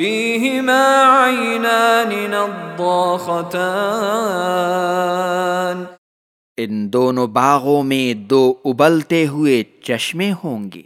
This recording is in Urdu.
فيهما عينان نضاختان. ان دونوں باغوں میں دو ابلتے ہوئے چشمے ہوں گے۔